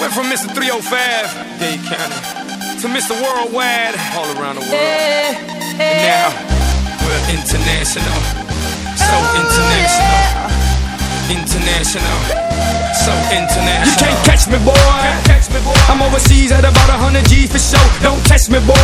Went from Mr. 305, Dade County, to Mr. Worldwide, all around the world. Eh, eh. And now, we're international. So oh, international. International. So international. You can't catch me, boy. Catch me, boy. I'm overseas at about 100 G's for show. Don't test me, boy.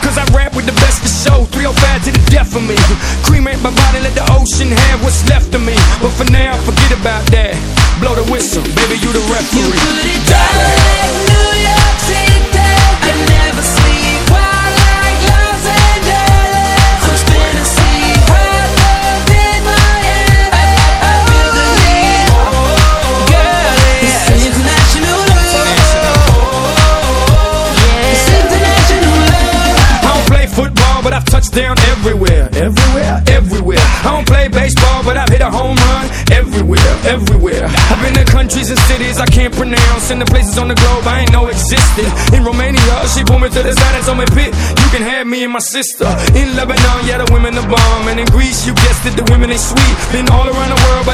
Cause I rap with the best for show. 305 to the death of me. Cremate my body, let the ocean have what's left of me. But for now, forget about that. Blow baby, you the referee. You put it down like New York City. I never like Los Angeles. I'm spinning sea. Hot love in Miami. I feel the heat. Girl, it's international love. It's international love. I don't play football, but I've touched down everywhere. Everywhere, everywhere. I don't play baseball, but I've hit a home run everywhere. I've been to countries and cities I can't pronounce, and the places on the globe I ain't know existed. In Romania, she pulled me to the side and told me, Pit, you can have me and my sister. In Lebanon, yeah, the women are bomb. And in Greece, you guessed it, the women ain't sweet. Been all around the world, but